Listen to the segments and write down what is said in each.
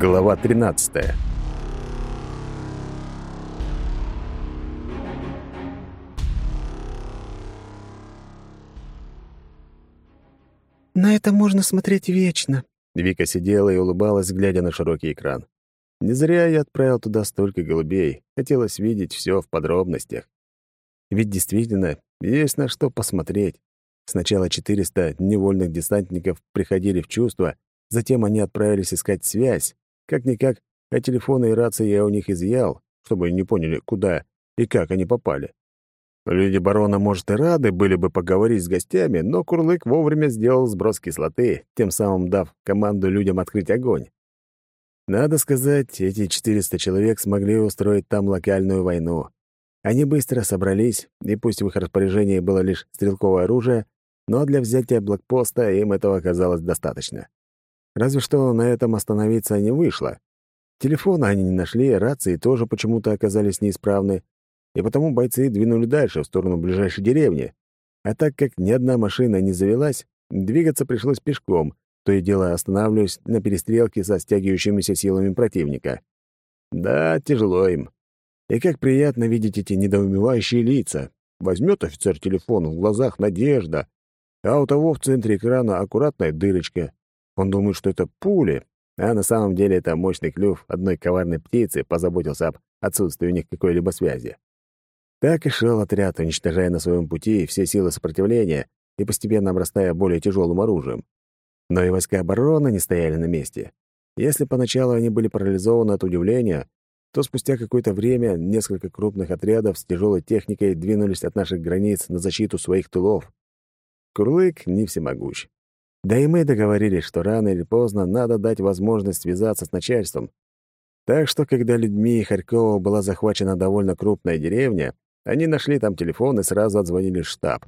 Глава 13. «На это можно смотреть вечно», — Вика сидела и улыбалась, глядя на широкий экран. Не зря я отправил туда столько голубей. Хотелось видеть все в подробностях. Ведь действительно, есть на что посмотреть. Сначала 400 невольных десантников приходили в чувство, затем они отправились искать связь. Как-никак, а телефоны и рации я у них изъял, чтобы не поняли, куда и как они попали. Люди барона, может, и рады были бы поговорить с гостями, но Курлык вовремя сделал сброс кислоты, тем самым дав команду людям открыть огонь. Надо сказать, эти 400 человек смогли устроить там локальную войну. Они быстро собрались, и пусть в их распоряжении было лишь стрелковое оружие, но для взятия блокпоста им этого оказалось достаточно. Разве что на этом остановиться не вышло. Телефона они не нашли, рации тоже почему-то оказались неисправны, и потому бойцы двинули дальше, в сторону ближайшей деревни. А так как ни одна машина не завелась, двигаться пришлось пешком, то и дело останавливаясь на перестрелке со стягивающимися силами противника. Да, тяжело им. И как приятно видеть эти недоумевающие лица. Возьмет офицер телефон, в глазах надежда, а у того в центре экрана аккуратная дырочка. Он думает, что это пули, а на самом деле это мощный клюв одной коварной птицы позаботился об отсутствии у них какой-либо связи. Так и шел отряд, уничтожая на своем пути все силы сопротивления и постепенно обрастая более тяжелым оружием. Но и войска обороны не стояли на месте. Если поначалу они были парализованы от удивления, то спустя какое-то время несколько крупных отрядов с тяжелой техникой двинулись от наших границ на защиту своих тылов. Курлык не всемогущ. Да и мы договорились, что рано или поздно надо дать возможность связаться с начальством. Так что, когда людьми Харькова была захвачена довольно крупная деревня, они нашли там телефон и сразу отзвонили в штаб.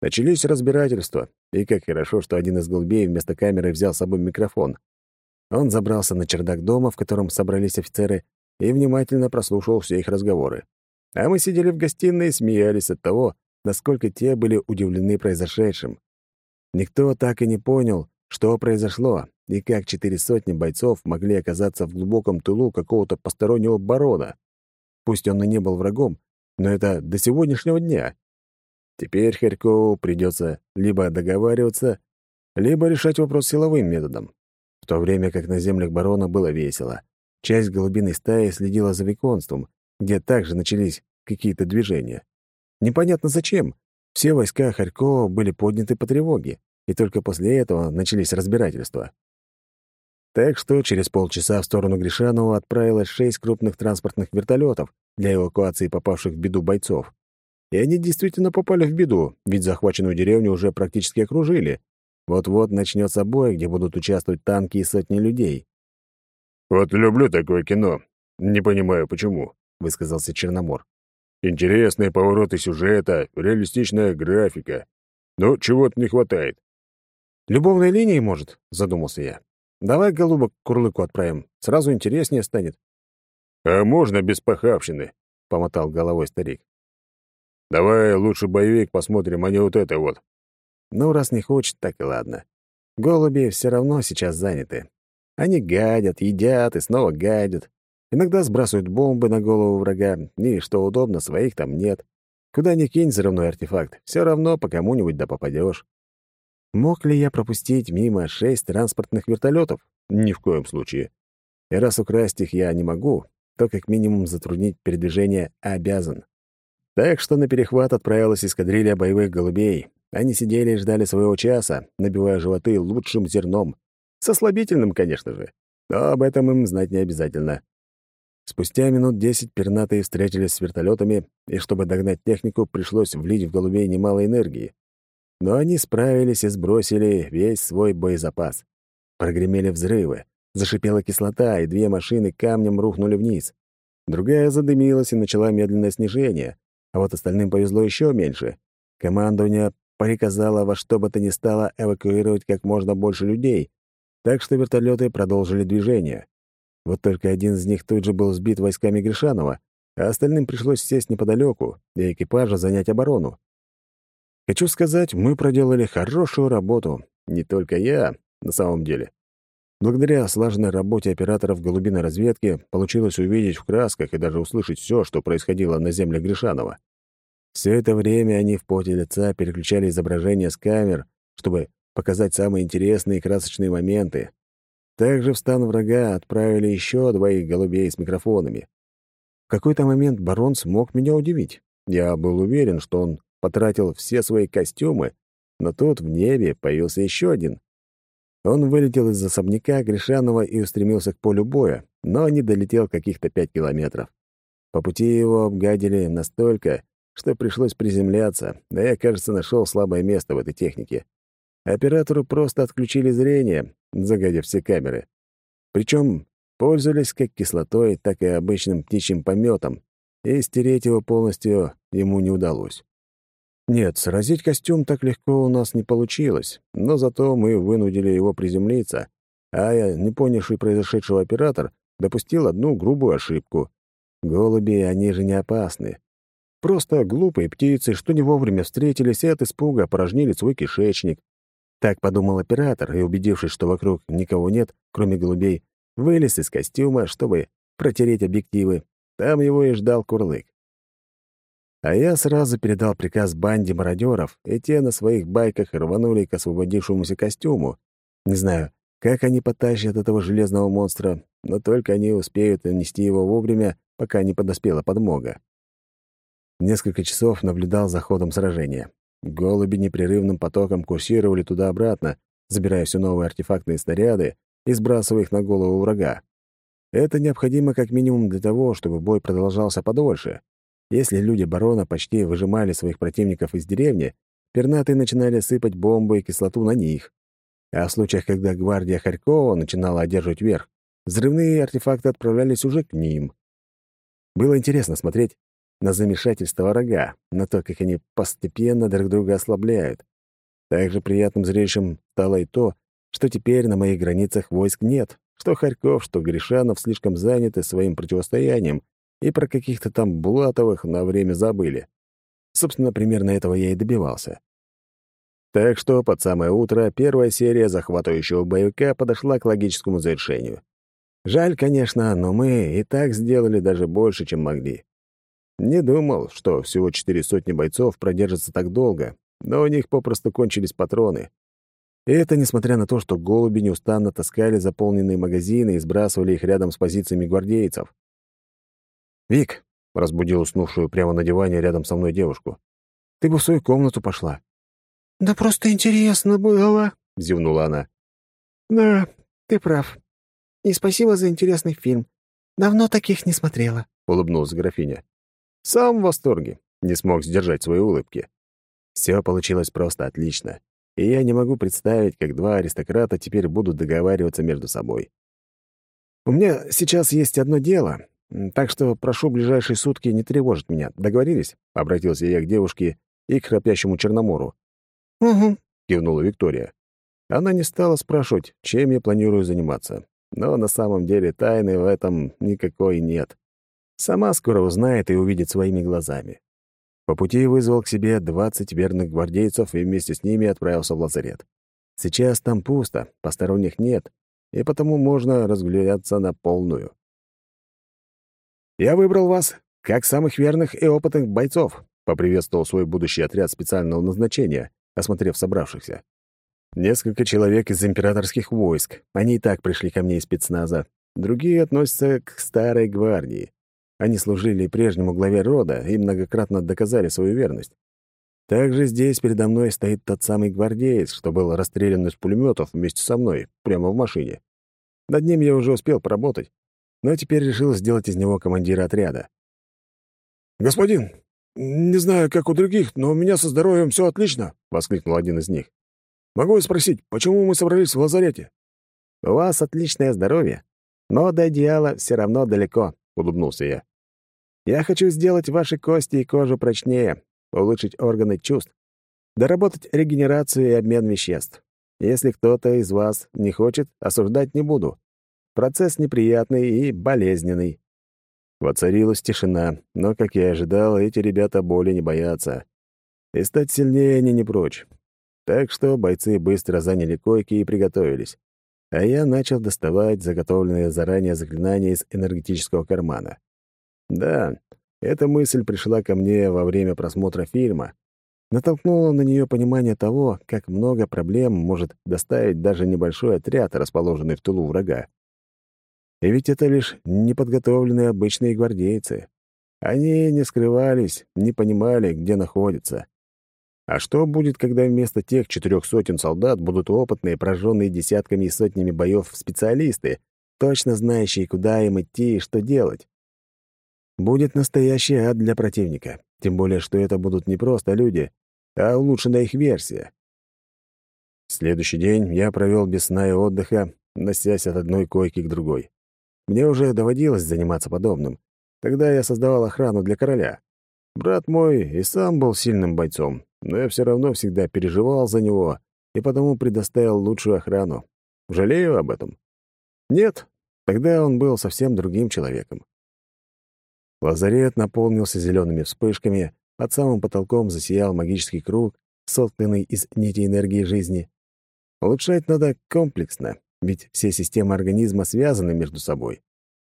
Начались разбирательства, и как хорошо, что один из голубей вместо камеры взял с собой микрофон. Он забрался на чердак дома, в котором собрались офицеры, и внимательно прослушал все их разговоры. А мы сидели в гостиной и смеялись от того, насколько те были удивлены произошедшим. Никто так и не понял, что произошло, и как четыре сотни бойцов могли оказаться в глубоком тылу какого-то постороннего барона. Пусть он и не был врагом, но это до сегодняшнего дня. Теперь Харькову придется либо договариваться, либо решать вопрос силовым методом. В то время как на землях барона было весело. Часть голубиной стаи следила за виконством, где также начались какие-то движения. Непонятно зачем. Все войска Харькова были подняты по тревоге, и только после этого начались разбирательства. Так что через полчаса в сторону Гришанова отправилось шесть крупных транспортных вертолетов для эвакуации попавших в беду бойцов. И они действительно попали в беду, ведь захваченную деревню уже практически окружили. Вот-вот начнется бой, где будут участвовать танки и сотни людей. «Вот люблю такое кино. Не понимаю, почему», — высказался Черномор. «Интересные повороты сюжета, реалистичная графика. Но чего-то не хватает». «Любовной линии, может?» — задумался я. «Давай голубок к Курлыку отправим. Сразу интереснее станет». «А можно без похабщины?» — помотал головой старик. Давай лучше боевик посмотрим, а не вот это вот. Ну, раз не хочет, так и ладно. Голуби все равно сейчас заняты. Они гадят, едят и снова гадят. Иногда сбрасывают бомбы на голову врага, и, что удобно, своих там нет. Куда ни кинь взрывной артефакт, все равно по кому-нибудь да попадешь. Мог ли я пропустить мимо шесть транспортных вертолетов? Ни в коем случае. И раз украсть их я не могу, то как минимум затруднить передвижение обязан. Так что на перехват отправилась эскадрилья боевых голубей. Они сидели и ждали своего часа, набивая животы лучшим зерном. Со слабительным, конечно же. Но об этом им знать не обязательно. Спустя минут десять пернатые встретились с вертолетами, и чтобы догнать технику, пришлось влить в голубей немало энергии. Но они справились и сбросили весь свой боезапас. Прогремели взрывы, зашипела кислота, и две машины камнем рухнули вниз. Другая задымилась и начала медленное снижение, а вот остальным повезло еще меньше. Командование приказало во что бы то ни стало эвакуировать как можно больше людей, так что вертолеты продолжили движение. Вот только один из них тут же был сбит войсками Гришанова, а остальным пришлось сесть неподалеку и экипажа занять оборону. Хочу сказать, мы проделали хорошую работу. Не только я, на самом деле. Благодаря слаженной работе операторов голубиной разведки получилось увидеть в красках и даже услышать все, что происходило на земле Гришанова. Все это время они в поте лица переключали изображения с камер, чтобы показать самые интересные и красочные моменты. Также в стан врага отправили еще двоих голубей с микрофонами. В какой-то момент барон смог меня удивить. Я был уверен, что он потратил все свои костюмы, но тут в небе появился еще один. Он вылетел из особняка Гришанова и устремился к полю боя, но не долетел каких-то пять километров. По пути его обгадили настолько, что пришлось приземляться, да я, кажется, нашел слабое место в этой технике. Оператору просто отключили зрение, загадя все камеры. Причем пользовались как кислотой, так и обычным птичьим пометом, и стереть его полностью ему не удалось. Нет, сразить костюм так легко у нас не получилось, но зато мы вынудили его приземлиться, а я, не понявший произошедшего оператор, допустил одну грубую ошибку. Голуби, они же не опасны. Просто глупые птицы, что не вовремя встретились и от испуга опорожнили свой кишечник. Так подумал оператор, и, убедившись, что вокруг никого нет, кроме голубей, вылез из костюма, чтобы протереть объективы. Там его и ждал Курлык. А я сразу передал приказ банде мародеров, и те на своих байках рванули к освободившемуся костюму. Не знаю, как они потащат этого железного монстра, но только они успеют нести его вовремя, пока не подоспела подмога. Несколько часов наблюдал за ходом сражения. Голуби непрерывным потоком курсировали туда-обратно, забирая все новые артефактные снаряды и сбрасывая их на голову врага. Это необходимо как минимум для того, чтобы бой продолжался подольше. Если люди барона почти выжимали своих противников из деревни, пернатые начинали сыпать бомбы и кислоту на них. А в случаях, когда гвардия Харькова начинала одерживать верх, взрывные артефакты отправлялись уже к ним. Было интересно смотреть на замешательство врага, на то, как они постепенно друг друга ослабляют. Также приятным зрелищем стало и то, что теперь на моих границах войск нет, что Харьков, что Гришанов слишком заняты своим противостоянием и про каких-то там Булатовых на время забыли. Собственно, примерно этого я и добивался. Так что под самое утро первая серия захватывающего боевика подошла к логическому завершению. Жаль, конечно, но мы и так сделали даже больше, чем могли. Не думал, что всего четыре сотни бойцов продержатся так долго, но у них попросту кончились патроны. И это несмотря на то, что голуби неустанно таскали заполненные магазины и сбрасывали их рядом с позициями гвардейцев. «Вик», — разбудил уснувшую прямо на диване рядом со мной девушку, — «ты бы в свою комнату пошла». «Да просто интересно было», — зевнула она. «Да, ты прав. И спасибо за интересный фильм. Давно таких не смотрела», — улыбнулась графиня. «Сам в восторге», — не смог сдержать свои улыбки. Все получилось просто отлично, и я не могу представить, как два аристократа теперь будут договариваться между собой. «У меня сейчас есть одно дело, так что прошу ближайшие сутки не тревожить меня. Договорились?» — обратился я к девушке и к храпящему Черномору. «Угу», — кивнула Виктория. Она не стала спрашивать, чем я планирую заниматься. Но на самом деле тайны в этом никакой нет. Сама скоро узнает и увидит своими глазами. По пути вызвал к себе двадцать верных гвардейцев и вместе с ними отправился в лазарет. Сейчас там пусто, посторонних нет, и потому можно разгуляться на полную. «Я выбрал вас как самых верных и опытных бойцов», — поприветствовал свой будущий отряд специального назначения, осмотрев собравшихся. Несколько человек из императорских войск. Они и так пришли ко мне из спецназа. Другие относятся к старой гвардии. Они служили прежнему главе рода и многократно доказали свою верность. Также здесь передо мной стоит тот самый гвардеец, что был расстрелян из пулеметов вместе со мной, прямо в машине. Над ним я уже успел поработать, но теперь решил сделать из него командира отряда. «Господин, не знаю, как у других, но у меня со здоровьем все отлично», — воскликнул один из них. «Могу я спросить, почему мы собрались в лазарете?» «У вас отличное здоровье, но до идеала все равно далеко», — улыбнулся я. «Я хочу сделать ваши кости и кожу прочнее, улучшить органы чувств, доработать регенерацию и обмен веществ. Если кто-то из вас не хочет, осуждать не буду. Процесс неприятный и болезненный. Воцарилась тишина, но, как я и ожидал, эти ребята боли не боятся. И стать сильнее они не прочь. Так что бойцы быстро заняли койки и приготовились. а я начал доставать заготовленные заранее заклинания из энергетического кармана. Да, эта мысль пришла ко мне во время просмотра фильма, натолкнула на нее понимание того, как много проблем может доставить даже небольшой отряд, расположенный в тылу врага. И ведь это лишь неподготовленные обычные гвардейцы. Они не скрывались, не понимали, где находятся. А что будет, когда вместо тех четырех сотен солдат будут опытные, прожженные десятками и сотнями боев специалисты, точно знающие, куда им идти и что делать? Будет настоящий ад для противника, тем более, что это будут не просто люди, а улучшенная их версия. Следующий день я провел без сна и отдыха, носясь от одной койки к другой. Мне уже доводилось заниматься подобным. Тогда я создавал охрану для короля. Брат мой и сам был сильным бойцом, но я все равно всегда переживал за него и потому предоставил лучшую охрану. Жалею об этом? Нет, тогда он был совсем другим человеком. Лазарет наполнился зелеными вспышками, под самым потолком засиял магический круг, сотканный из нити энергии жизни. Улучшать надо комплексно, ведь все системы организма связаны между собой.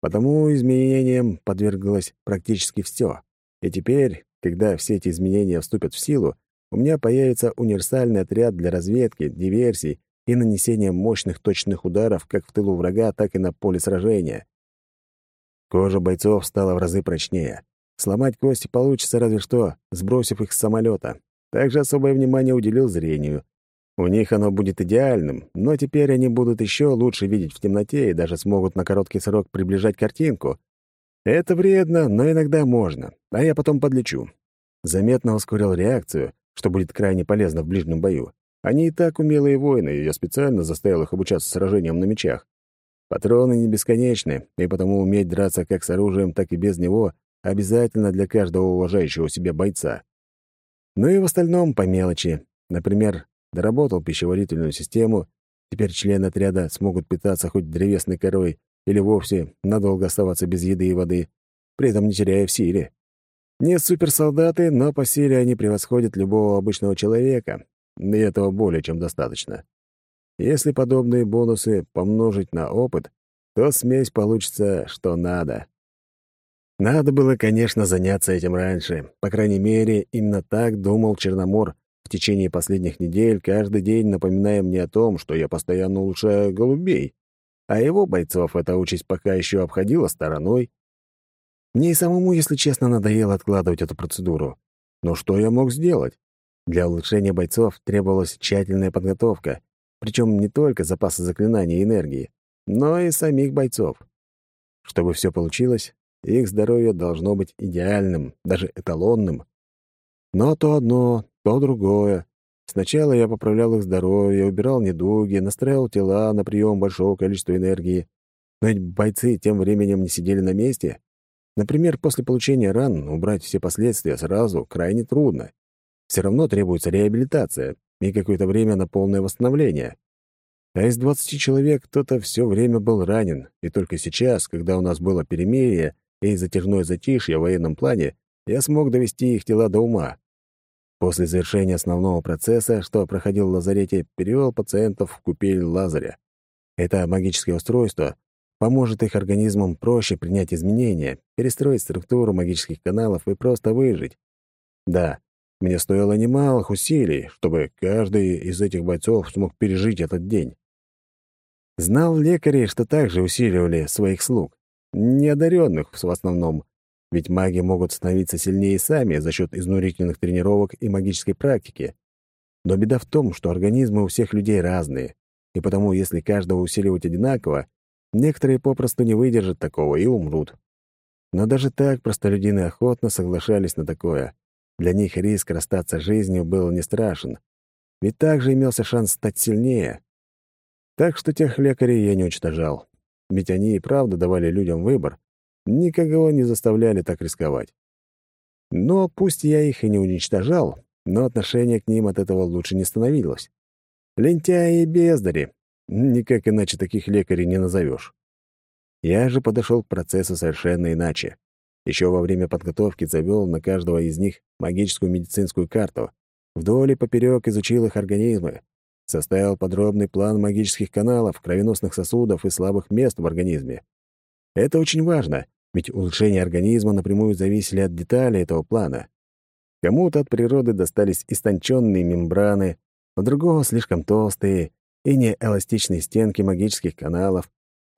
Потому изменениям подверглось практически все. И теперь, когда все эти изменения вступят в силу, у меня появится универсальный отряд для разведки, диверсий и нанесения мощных точных ударов как в тылу врага, так и на поле сражения. Кожа бойцов стала в разы прочнее. Сломать кости получится разве что, сбросив их с самолета. Также особое внимание уделил зрению. У них оно будет идеальным, но теперь они будут еще лучше видеть в темноте и даже смогут на короткий срок приближать картинку. Это вредно, но иногда можно, а я потом подлечу. Заметно ускорил реакцию, что будет крайне полезно в ближнем бою. Они и так умелые воины, и я специально заставил их обучаться сражениям на мечах. Патроны не бесконечны, и потому уметь драться как с оружием, так и без него обязательно для каждого уважающего себя бойца. Ну и в остальном по мелочи. Например, доработал пищеварительную систему, теперь члены отряда смогут питаться хоть древесной корой или вовсе надолго оставаться без еды и воды, при этом не теряя в силе. Не суперсолдаты, но по силе они превосходят любого обычного человека, и этого более чем достаточно. Если подобные бонусы помножить на опыт, то смесь получится что надо. Надо было, конечно, заняться этим раньше. По крайней мере, именно так думал Черномор в течение последних недель, каждый день напоминая мне о том, что я постоянно улучшаю голубей, а его бойцов эта участь пока еще обходила стороной. Мне и самому, если честно, надоело откладывать эту процедуру. Но что я мог сделать? Для улучшения бойцов требовалась тщательная подготовка, причем не только запасы заклинаний и энергии, но и самих бойцов. Чтобы все получилось, их здоровье должно быть идеальным, даже эталонным. Но то одно, то другое. Сначала я поправлял их здоровье, убирал недуги, настраивал тела на прием большого количества энергии. Но ведь бойцы тем временем не сидели на месте. Например, после получения ран убрать все последствия сразу крайне трудно. Все равно требуется реабилитация и какое-то время на полное восстановление. А из 20 человек кто-то все время был ранен, и только сейчас, когда у нас было перемирие и затяжное затишье в военном плане, я смог довести их тела до ума. После завершения основного процесса, что проходил в лазарете, перевел пациентов в купель Лазаря. Это магическое устройство поможет их организмам проще принять изменения, перестроить структуру магических каналов и просто выжить. Да, мне стоило немалых усилий, чтобы каждый из этих бойцов смог пережить этот день. Знал лекари, что также усиливали своих слуг. Неодаренных в основном, ведь маги могут становиться сильнее сами за счет изнурительных тренировок и магической практики. Но беда в том, что организмы у всех людей разные, и потому, если каждого усиливать одинаково, некоторые попросту не выдержат такого и умрут. Но даже так простолюдины охотно соглашались на такое. Для них риск расстаться жизнью был не страшен. Ведь также имелся шанс стать сильнее. Так что тех лекарей я не уничтожал ведь они и правда давали людям выбор, никого не заставляли так рисковать. Но пусть я их и не уничтожал, но отношение к ним от этого лучше не становилось. Лентяи и бездари. Никак иначе таких лекарей не назовешь. Я же подошел к процессу совершенно иначе. Еще во время подготовки завел на каждого из них магическую медицинскую карту. Вдоль и поперек изучил их организмы. составил подробный план магических каналов, кровеносных сосудов и слабых мест в организме. Это очень важно, ведь улучшение организма напрямую зависели от деталей этого плана. Кому-то от природы достались истонченные мембраны, у другого слишком толстые и неэластичные стенки магических каналов,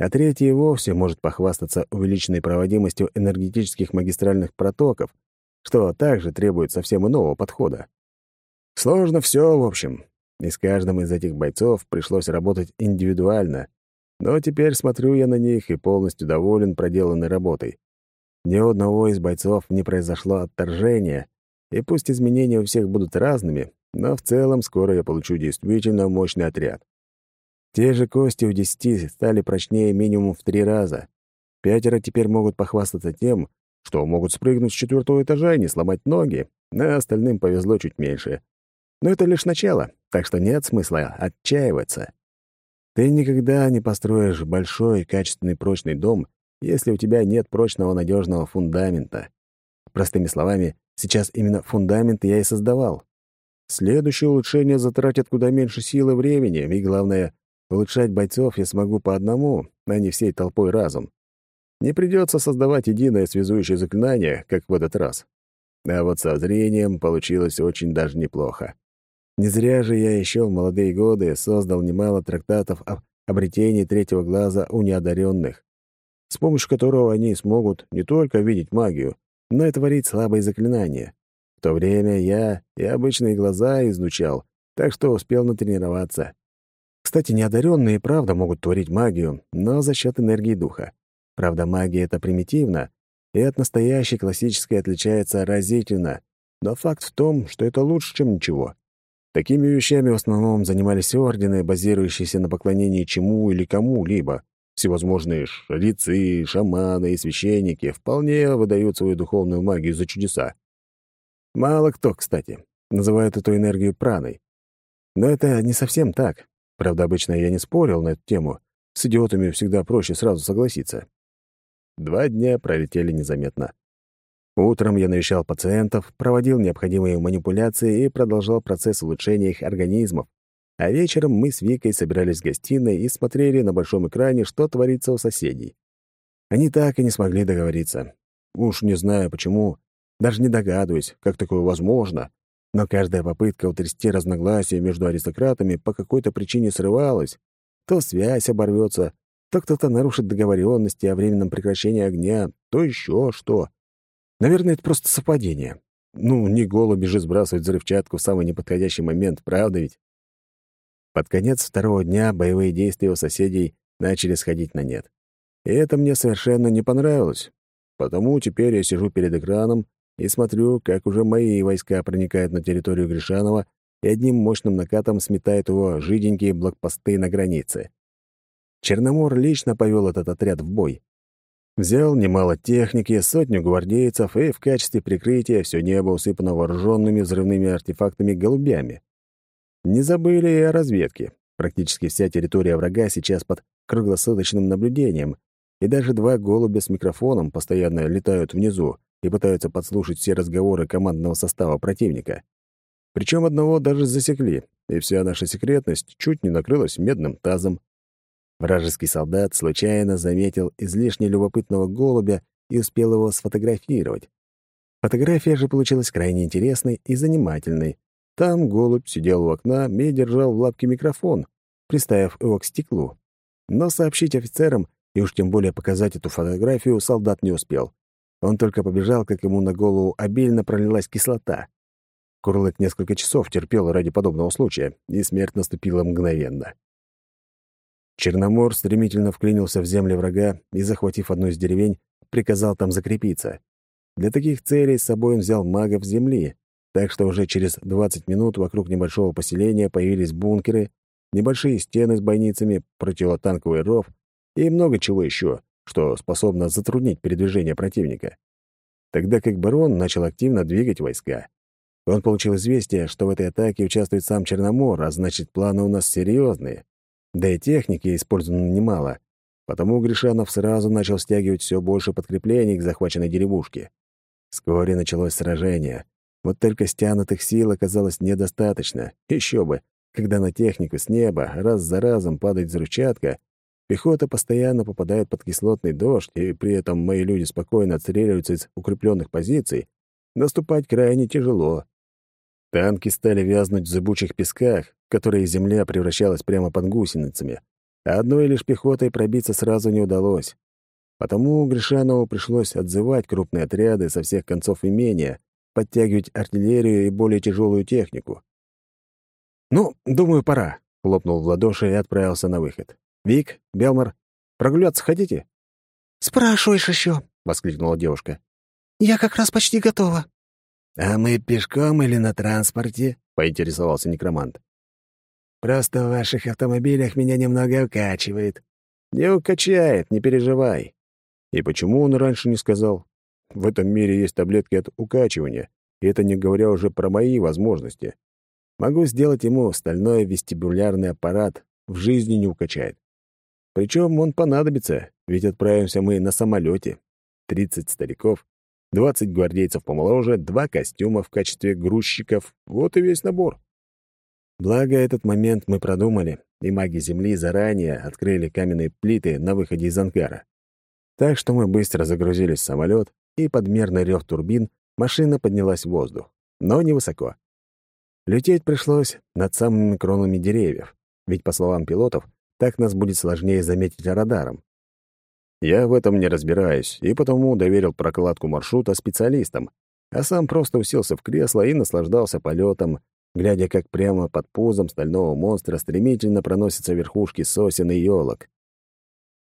а третий и вовсе может похвастаться увеличенной проводимостью энергетических магистральных протоков, что также требует совсем иного подхода. Сложно все, в общем, и с каждым из этих бойцов пришлось работать индивидуально, но теперь смотрю я на них и полностью доволен проделанной работой. Ни у одного из бойцов не произошло отторжения, и пусть изменения у всех будут разными, но в целом скоро я получу действительно мощный отряд. Те же кости у десяти стали прочнее минимум в три раза. Пятеро теперь могут похвастаться тем, что могут спрыгнуть с четвертого этажа и не сломать ноги, а остальным повезло чуть меньше. Но это лишь начало, так что нет смысла отчаиваться. Ты никогда не построишь большой, качественный, прочный дом, если у тебя нет прочного, надежного фундамента. Простыми словами, сейчас именно фундамент я и создавал. Следующее улучшение затратит куда меньше силы и времени, и, главное, улучшать бойцов я смогу по одному, а не всей толпой разом. Не придется создавать единое связующее заклинание, как в этот раз. А вот со зрением получилось очень даже неплохо. Не зря же я еще в молодые годы создал немало трактатов об обретении третьего глаза у неодаренных, с помощью которого они смогут не только видеть магию, но и творить слабые заклинания. В то время я и обычные глаза изучал, так что успел натренироваться. Кстати, неодаренные правда могут творить магию, но за счет энергии духа. Правда, магия — это примитивно, и от настоящей классической отличается разительно, но факт в том, что это лучше, чем ничего. Такими вещами в основном занимались ордены, базирующиеся на поклонении чему или кому-либо. Всевозможные жрецы, шаманы и священники вполне выдают свою духовную магию за чудеса. Мало кто, кстати, называет эту энергию праной. Но это не совсем так. Правда, обычно я не спорил на эту тему. С идиотами всегда проще сразу согласиться. Два дня пролетели незаметно. Утром я навещал пациентов, проводил необходимые манипуляции и продолжал процесс улучшения их организмов. А вечером мы с Викой собирались в гостиной и смотрели на большом экране, что творится у соседей. Они так и не смогли договориться. Уж не знаю почему, даже не догадываюсь, как такое возможно, но каждая попытка утрясти разногласия между аристократами по какой-то причине срывалась. То связь оборвется, то кто-то нарушит договоренности о временном прекращении огня, то еще что. Наверное, это просто совпадение. Ну, не голуби же сбрасывать взрывчатку в самый неподходящий момент, правда ведь? Под конец второго дня боевые действия у соседей начали сходить на нет. И это мне совершенно не понравилось. Потому теперь я сижу перед экраном и смотрю, как уже мои войска проникают на территорию Гришанова и одним мощным накатом сметают его жиденькие блокпосты на границе. Черномор лично повел этот отряд в бой. Взял немало техники, сотню гвардейцев и в качестве прикрытия все небо усыпано вооруженными взрывными артефактами голубями. Не забыли и о разведке. Практически вся территория врага сейчас под круглосуточным наблюдением, и даже два голубя с микрофоном постоянно летают внизу и пытаются подслушать все разговоры командного состава противника. Причем одного даже засекли, и вся наша секретность чуть не накрылась медным тазом. Вражеский солдат случайно заметил излишне любопытного голубя и успел его сфотографировать. Фотография же получилась крайне интересной и занимательной. Там голубь сидел у окна и держал в лапке микрофон, приставив его к стеклу. Но сообщить офицерам и уж тем более показать эту фотографию солдат не успел. Он только побежал, как ему на голову обильно пролилась кислота. Курлык несколько часов терпел ради подобного случая, и смерть наступила мгновенно. Черномор стремительно вклинился в земли врага и, захватив одну из деревень, приказал там закрепиться. Для таких целей с собой он взял магов земли, так что уже через 20 минут вокруг небольшого поселения появились бункеры, небольшие стены с бойницами, противотанковый ров и много чего еще, что способно затруднить передвижение противника. Тогда как барон начал активно двигать войска. Он получил известие, что в этой атаке участвует сам Черномор, а значит, планы у нас серьезные. Да и техники использовано немало. Потому Гришанов сразу начал стягивать все больше подкреплений к захваченной деревушке. Вскоре началось сражение. Вот только стянутых сил оказалось недостаточно. Еще бы. когда на технику с неба раз за разом падает взрывчатка, пехота постоянно попадает под кислотный дождь, и при этом мои люди спокойно отстреливаются из укрепленных позиций, наступать крайне тяжело. Танки стали вязнуть в зыбучих песках, в которые земля превращалась прямо под гусеницами, а одной лишь пехотой пробиться сразу не удалось. Потому Гришанову пришлось отзывать крупные отряды со всех концов имения, подтягивать артиллерию и более тяжелую технику. «Ну, думаю, пора», — хлопнул в ладоши и отправился на выход. «Вик, Белмар, прогуляться хотите?» «Спрашиваешь еще», — воскликнула девушка. «Я как раз почти готова». «А мы пешком или на транспорте?» — поинтересовался некромант. «Просто в ваших автомобилях меня немного укачивает». «Не укачает, не переживай». И почему он раньше не сказал? В этом мире есть таблетки от укачивания, и это не говоря уже про мои возможности. Могу сделать ему стальной вестибулярный аппарат, в жизни не укачает. Причем он понадобится, ведь отправимся мы на самолете. 30 стариков, 20 гвардейцев помоложе, два костюма в качестве грузчиков — вот и весь набор. Благо, этот момент мы продумали, и маги Земли заранее открыли каменные плиты на выходе из ангара. Так что мы быстро загрузились в самолет, и под мерный рев турбин машина поднялась в воздух, но невысоко. Лететь пришлось над самыми кронами деревьев, ведь, по словам пилотов, так нас будет сложнее заметить радаром. Я в этом не разбираюсь, и потому доверил прокладку маршрута специалистам, а сам просто уселся в кресло и наслаждался полетом, глядя, как прямо под пузом стального монстра стремительно проносятся верхушки сосен и елок.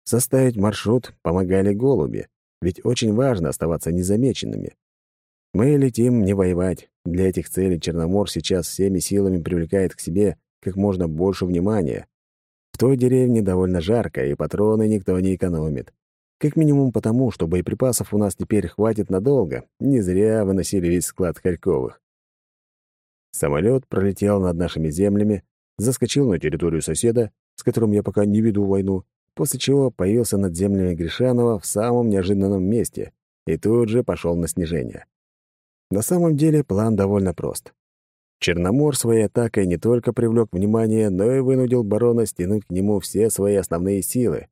Составить маршрут помогали голуби, ведь очень важно оставаться незамеченными. Мы летим не воевать. Для этих целей Черномор сейчас всеми силами привлекает к себе как можно больше внимания. Той деревне довольно жарко, и патроны никто не экономит. Как минимум потому, что боеприпасов у нас теперь хватит надолго. Не зря выносили весь склад Харьковых. Самолет пролетел над нашими землями, заскочил на территорию соседа, с которым я пока не веду войну, после чего появился над землями Гришанова в самом неожиданном месте и тут же пошел на снижение. На самом деле план довольно прост. Черномор своей атакой не только привлек внимание, но и вынудил барона стянуть к нему все свои основные силы.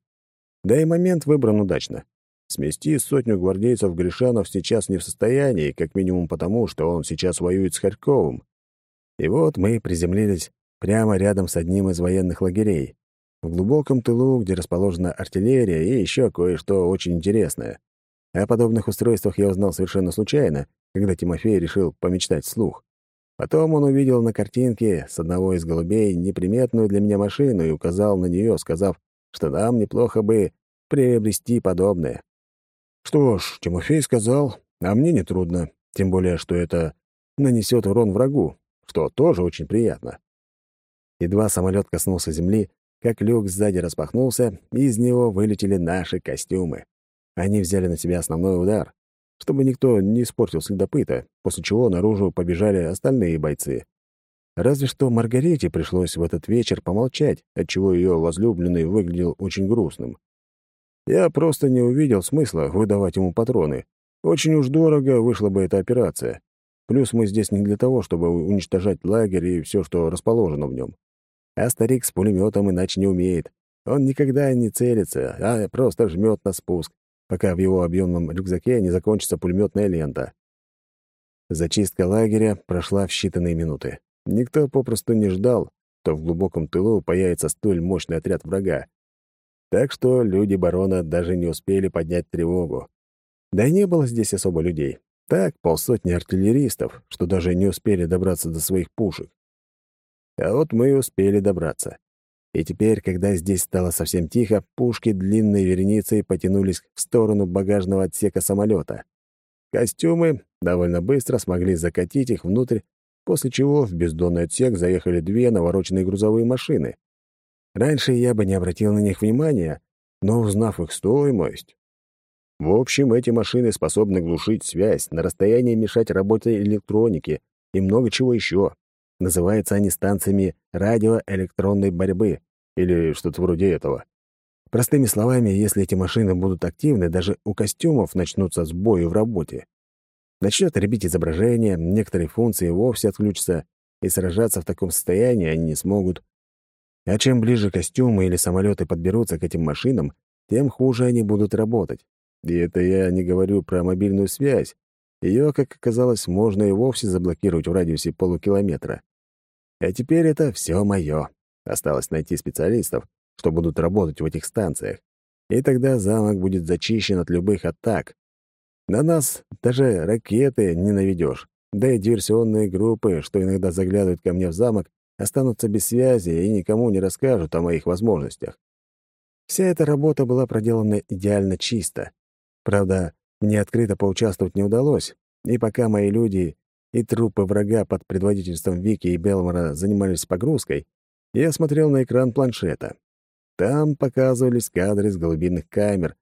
Да и момент выбран удачно. Смести сотню гвардейцев Гришанов сейчас не в состоянии, как минимум потому, что он сейчас воюет с Харьковым. И вот мы приземлились прямо рядом с одним из военных лагерей в глубоком тылу, где расположена артиллерия и еще кое-что очень интересное. О подобных устройствах я узнал совершенно случайно, когда Тимофей решил помечтать вслух. Потом он увидел на картинке с одного из голубей неприметную для меня машину и указал на нее, сказав, что нам неплохо бы приобрести подобное. Что ж, Тимофей сказал, а мне нетрудно, тем более, что это нанесет урон врагу, что тоже очень приятно. Едва самолет коснулся земли, как люк сзади распахнулся, и из него вылетели наши костюмы. Они взяли на себя основной удар, чтобы никто не испортил следопыта, после чего наружу побежали остальные бойцы. Разве что Маргарите пришлось в этот вечер помолчать, отчего ее возлюбленный выглядел очень грустным. Я просто не увидел смысла выдавать ему патроны. Очень уж дорого вышла бы эта операция. Плюс мы здесь не для того, чтобы уничтожать лагерь и все, что расположено в нем. А старик с пулеметом иначе не умеет. Он никогда не целится, а просто жмет на спуск, пока в его объемном рюкзаке не закончится пулеметная лента. Зачистка лагеря прошла в считанные минуты. Никто попросту не ждал, что в глубоком тылу появится столь мощный отряд врага. Так что люди барона даже не успели поднять тревогу. Да и не было здесь особо людей. Так, полсотни артиллеристов, что даже не успели добраться до своих пушек. А вот мы и успели добраться. И теперь, когда здесь стало совсем тихо, пушки длинной вереницей потянулись в сторону багажного отсека самолета. Костюмы довольно быстро смогли закатить их внутрь, после чего в бездонный отсек заехали две навороченные грузовые машины. Раньше я бы не обратил на них внимания, но узнав их стоимость... В общем, эти машины способны глушить связь, на расстоянии мешать работе электроники и много чего еще. Называются они станциями радиоэлектронной борьбы или что-то вроде этого. Простыми словами, если эти машины будут активны, даже у костюмов начнутся сбои в работе. Начнет рябить изображение, некоторые функции вовсе отключатся, и сражаться в таком состоянии они не смогут. А чем ближе костюмы или самолеты подберутся к этим машинам, тем хуже они будут работать. И это я не говорю про мобильную связь. Ее, как оказалось, можно и вовсе заблокировать в радиусе полукилометра. А теперь это все мое. Осталось найти специалистов, что будут работать в этих станциях. И тогда замок будет зачищен от любых атак. На нас даже ракеты не наведешь. Да и диверсионные группы, что иногда заглядывают ко мне в замок, останутся без связи и никому не расскажут о моих возможностях. Вся эта работа была проделана идеально чисто. Правда, мне открыто поучаствовать не удалось, и пока мои люди и трупы врага под предводительством Вики и Белмора занимались погрузкой, я смотрел на экран планшета. Там показывались кадры с голубиных камер,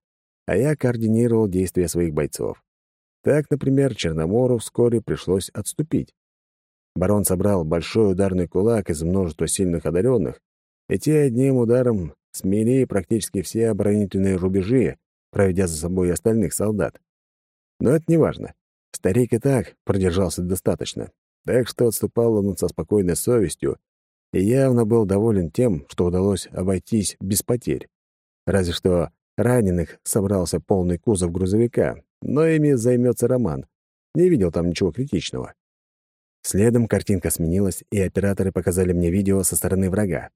а я координировал действия своих бойцов. Так, например, Черномору вскоре пришлось отступить. Барон собрал большой ударный кулак из множества сильных одаренных, и те одним ударом смели практически все оборонительные рубежи, проведя за собой остальных солдат. Но это не важно. Старик и так продержался достаточно, так что отступал он со спокойной совестью и явно был доволен тем, что удалось обойтись без потерь. Разве что раненых собрался полный кузов грузовика, но ими займется Роман. Не видел там ничего критичного. Следом картинка сменилась, и операторы показали мне видео со стороны врага.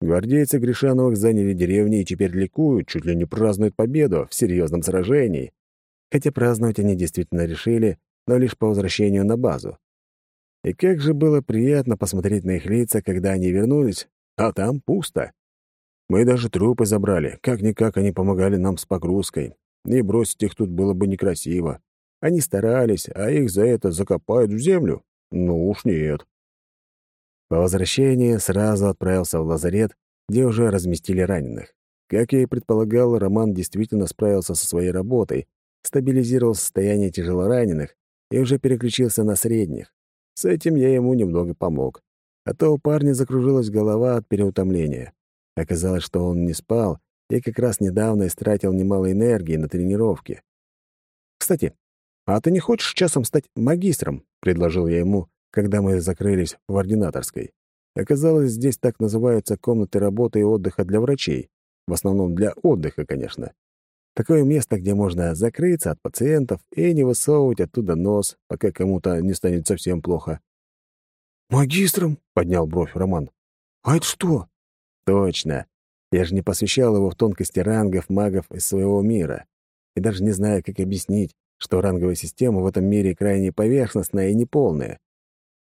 Гвардейцы Гришановых заняли деревни и теперь ликуют, чуть ли не празднуют победу в серьезном сражении. Хотя праздновать они действительно решили, но лишь по возвращению на базу. И как же было приятно посмотреть на их лица, когда они вернулись, а там пусто. Мы даже трупы забрали, как-никак они помогали нам с погрузкой, и бросить их тут было бы некрасиво. Они старались, а их за это закопают в землю. Ну уж нет. По возвращении сразу отправился в лазарет, где уже разместили раненых. Как я и предполагал, Роман действительно справился со своей работой, стабилизировал состояние тяжелораненых и уже переключился на средних. С этим я ему немного помог. А то у парня закружилась голова от переутомления. Оказалось, что он не спал и как раз недавно истратил немало энергии на тренировки. «Кстати, а ты не хочешь часом стать магистром?» — предложил я ему, когда мы закрылись в ординаторской. Оказалось, здесь так называются комнаты работы и отдыха для врачей. В основном для отдыха, конечно. Такое место, где можно закрыться от пациентов и не высовывать оттуда нос, пока кому-то не станет совсем плохо. «Магистром?» — поднял бровь Роман. «А это что?» «Точно. Я же не посвящал его в тонкости рангов магов из своего мира. И даже не знаю, как объяснить, что ранговая система в этом мире крайне поверхностная и неполная.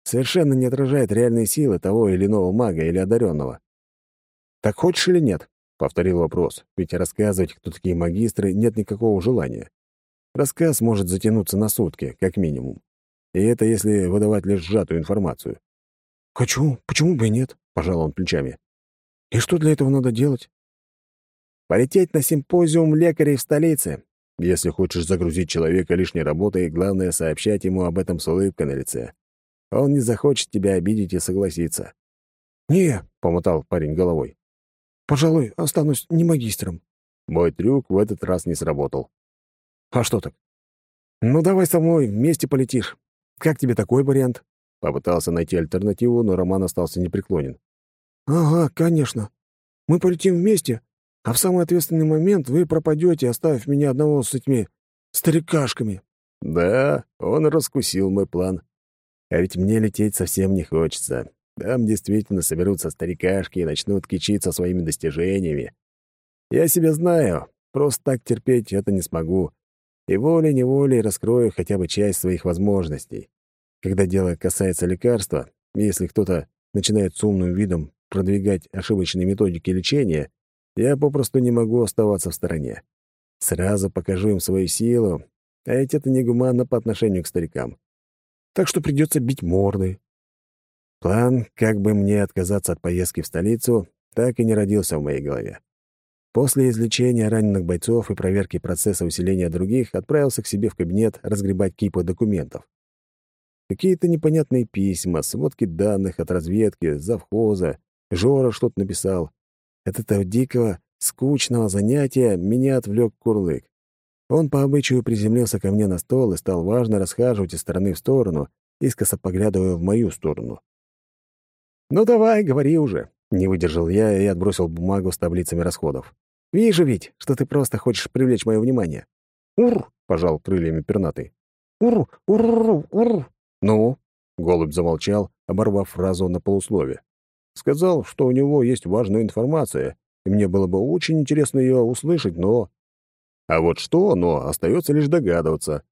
Совершенно не отражает реальные силы того или иного мага или одаренного. «Так хочешь или нет?» — повторил вопрос, ведь рассказывать, кто такие магистры, нет никакого желания. Рассказ может затянуться на сутки, как минимум. И это если выдавать лишь сжатую информацию. «Хочу. Почему бы и нет?» — пожал он плечами. «И что для этого надо делать?» «Полететь на симпозиум лекарей в столице. Если хочешь загрузить человека лишней работой, главное — сообщать ему об этом с улыбкой на лице. Он не захочет тебя обидеть и согласиться». «Не», — помотал парень головой. Пожалуй, останусь не магистром. Мой трюк в этот раз не сработал. А что так? Ну, давай со мной, вместе полетишь. Как тебе такой вариант? Попытался найти альтернативу, но Роман остался непреклонен. Ага, конечно. Мы полетим вместе, а в самый ответственный момент вы пропадете, оставив меня одного с этими старикашками. Да, он раскусил мой план. А ведь мне лететь совсем не хочется. Там действительно соберутся старикашки и начнут кичиться своими достижениями. Я себя знаю, просто так терпеть это не смогу. И волей-неволей раскрою хотя бы часть своих возможностей. Когда дело касается лекарства, если кто-то начинает с умным видом продвигать ошибочные методики лечения, я попросту не могу оставаться в стороне. Сразу покажу им свою силу, а ведь это негуманно по отношению к старикам. Так что придется бить морды, План, как бы мне отказаться от поездки в столицу, так и не родился в моей голове. После излечения раненых бойцов и проверки процесса усиления других отправился к себе в кабинет разгребать кипы документов. Какие-то непонятные письма, сводки данных от разведки, завхоза, Жора что-то написал. От этого дикого, скучного занятия меня отвлек Курлык. Он по обычаю приземлился ко мне на стол и стал важно расхаживать из стороны в сторону, искоса поглядывая в мою сторону. «Ну давай, говори уже», — не выдержал я и отбросил бумагу с таблицами расходов. «Вижу ведь, что ты просто хочешь привлечь мое внимание». «Ур!» — пожал крыльями пернатый. «Ур! Ур! Ур!» «Ну?» — голубь замолчал, оборвав фразу на полуслове. Сказал, что у него есть важная информация, и мне было бы очень интересно ее услышать, но... А вот что, но остается лишь догадываться.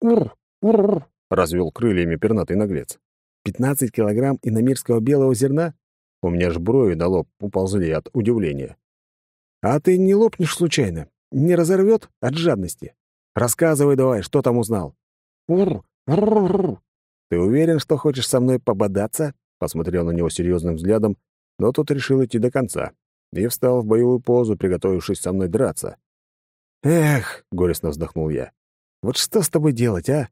«Ур! Ур!» — развел крыльями пернатый наглец. «Пятнадцать килограмм иномирского белого зерна?» У меня ж брови на лоб уползли от удивления. «А ты не лопнешь случайно? Не разорвет от жадности? Рассказывай давай, что там узнал?» «Ур! Ур! «Ты уверен, что хочешь со мной пободаться?» Посмотрел на него серьезным взглядом, но тот решил идти до конца и встал в боевую позу, приготовившись со мной драться. «Эх!» — горестно вздохнул я. «Вот что с тобой делать, а?»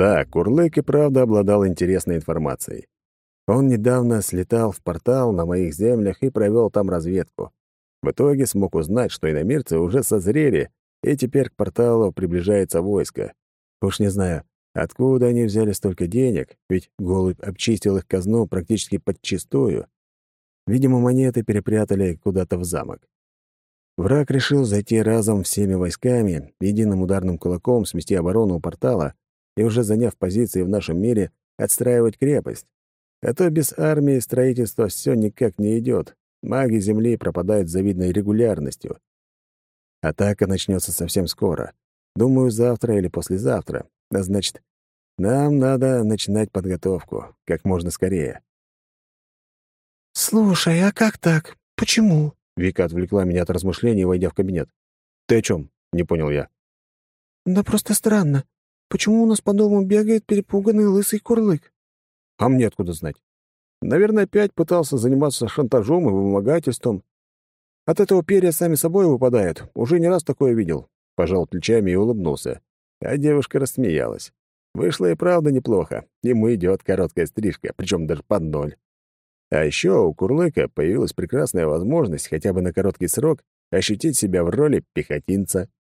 Да, Курлык и правда обладал интересной информацией. Он недавно слетал в портал на моих землях и провел там разведку. В итоге смог узнать, что иномирцы уже созрели, и теперь к порталу приближается войско. Уж не знаю, откуда они взяли столько денег, ведь голубь обчистил их казну практически подчистую. Видимо, монеты перепрятали куда-то в замок. Враг решил зайти разом всеми войсками, единым ударным кулаком смести оборону у портала и, уже заняв позиции в нашем мире, отстраивать крепость. А то без армии строительство все никак не идет. Маги Земли пропадают с завидной регулярностью. Атака начнется совсем скоро. Думаю, завтра или послезавтра. А значит, нам надо начинать подготовку как можно скорее. «Слушай, а как так? Почему?» Вика отвлекла меня от размышлений, войдя в кабинет. «Ты о чем? не понял я. «Да просто странно. Почему у нас по дому бегает перепуганный лысый курлык?» А мне откуда знать? Наверное, опять пытался заниматься шантажом и вымогательством. От этого перья сами собой выпадают. Уже не раз такое видел. Пожал плечами и улыбнулся. А девушка рассмеялась. Вышло и правда неплохо. Ему идет короткая стрижка, причем даже под ноль. А еще у Курлыка появилась прекрасная возможность хотя бы на короткий срок ощутить себя в роли пехотинца.